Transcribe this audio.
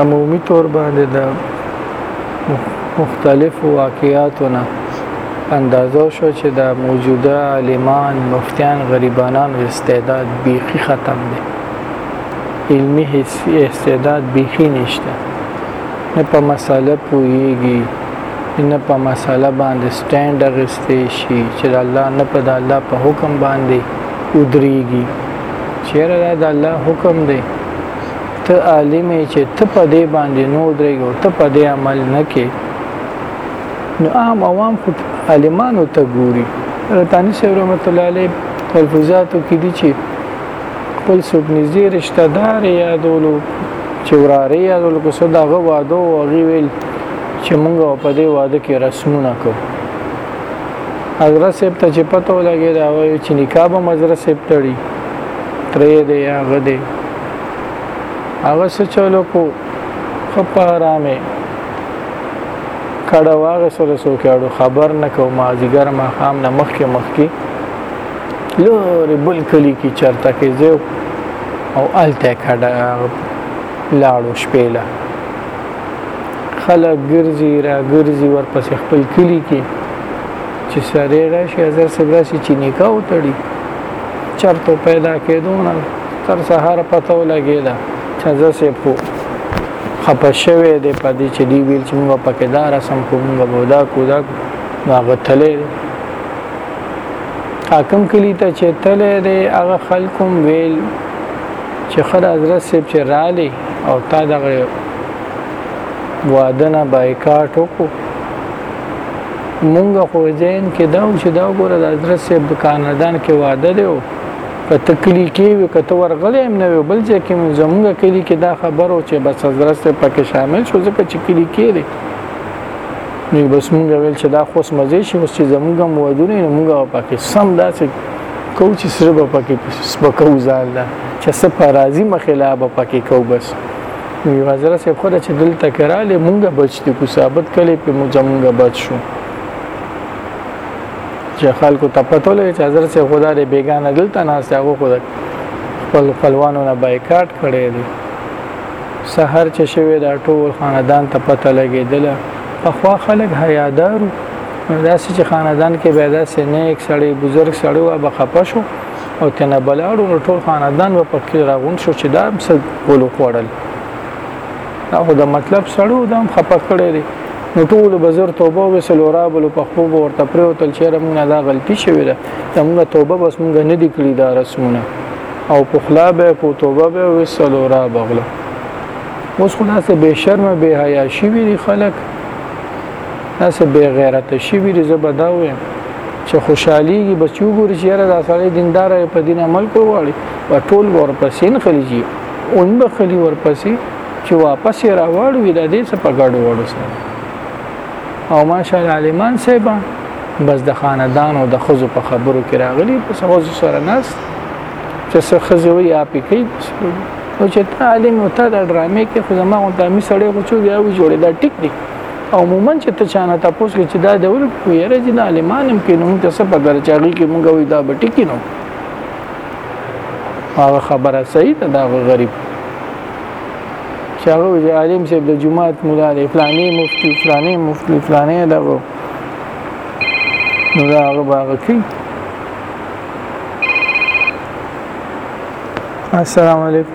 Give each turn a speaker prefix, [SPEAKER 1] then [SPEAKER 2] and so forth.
[SPEAKER 1] عمومي طور باندې د مختلفو واقعاتو نه اندازه شو چې د موجوده عالمان مفتیان غریبانان استعداد بیخي ختم دی علمی استعداد بیخي نشته نه په مساله پوهیږي نه په مساله باندې سټاند اغستې شي چې الله نه په د الله په حکم باندې ودرېږي چیرې دا د الله حکم دی ته عالم چې ته په دې باندې نور درېږو ته په دې عمل نه کې نو عام عوام خو عالمانو ته ګوري رتانی صاحب رحمت الله علیه ملفوظاتو کې دي چې خپل څوک نږدې رشتہ دار یادولو چې وراره یادولو کو صدا غو واده او غي ویل چې مونږ په دې واده کې رسمونه کوو حضرت صاحب ته چې پته ولګي دا وایي چې نکاح به حضرت صاحب تړي ترې دی هغه دی هغه څه چلو کو خپ آرامه کړه واغه سره سو کېړو خبر نه کو ما زیګر ما خام نه مخ کې مخ کې لوري بل کلی کې چرته کې زو او الته کړه لاړو شپېلا خلک ګرځي را ګرځي ورپسې خپل کلی کې چې سره راشي هزار سبراسي چې نکاح وتړي چرته پیدا کېدونه تر سهار پته ولګي دا چې هزار سي په خپه شوی دی په دې چې دی ویل چې موږ پکې دا رسم کوو موږ به دا کو دا هغه تللی دی حاکم کلی ته چې تللی دی هغه خلکو ویل چې خره حضرت صاحب چې رالی او تا دغه واده نه بایکاټ وکړو مونږ خو ځین کې دا چې دا وګوره د حضرت صاحب د کانادان کې واده دی او په تکلی کې وي کته ورغلې هم نه بل ځای کې زمونږ کلی کې دا خبرو چې بس حضرت صاحب پکې شامل شو ځکه چې کلی کې دی نو بس مونږ ویل چې دا خوش مزه شي اوس چې زمونږ مودونه مونږ پکې سم داسې کو چې سره به پکې سپکو ځان نه چې سه په راضي مخلا به پکې کو بس وی وزرا صاحب خو چې دلته کراله مونږه بچ دي کو ثابت کړي په مجمږه بچ شو چې خلکو ته پته لري چې حضرت صاحب خدا دې بیگانه دلته نه ساغو خدا خپل خپلوانو نه بایکاټ کړي دي سحر چې شوی دا ټول خاندان ته پته لګېدله په خوا خلک حیادارو نو داسې چې خاندان کې به داسې نیک سړی بزرګ سړی و به خپه شو او تنه بلاړو نو ټول خاندان به پکې راغون شو چې دا څه بولو خوړل دا خو د مطلب سړو دام خپه کړی دی نو ټول بزر توبه وسل را بل په خوب ورته پروتل چې رمونه دا غلطي شوې ده موږ توبه بس موږ نه دی کړی دا رسمونه او په خلا به کو توبه به وسل را بغله اوس خلاصه به شرم به حیا شي وی خلک اسه به غیرت شي وی زبر دا وې چې خوشحاليږي بس یو ګور چې را سړی دیندار په دین عمل کوي واړي په ټول ورپسې نه خلیږي اون به خلی ورپسې چې واپس را واړو د دې څخه پګړو وړو سره او ماشاءالله عالمان صاحب بس د خاندان او د خزو په خبرو کې راغلي په سوز سره ناس چې څه خزو یې اپی کوي او چې تعلیم او ته د ډرامې کې خو زما غونډه می سړی غوچو بیا وی جوړې دا ټیک دی او عموما چې ته چانه تاسو کې چې دا ډول کویره چې د عالمانم کې نوم ته څه په ګرچاږي کې مونږ وې دا بټی کې نو هغه خبره صحیح ده دا غریب چې هغه وی عالم صاحب د جمعات مولا دی فلاني مفتی فلاني مفتی فلاني دا نو دا هغه باغ کې السلام علیکم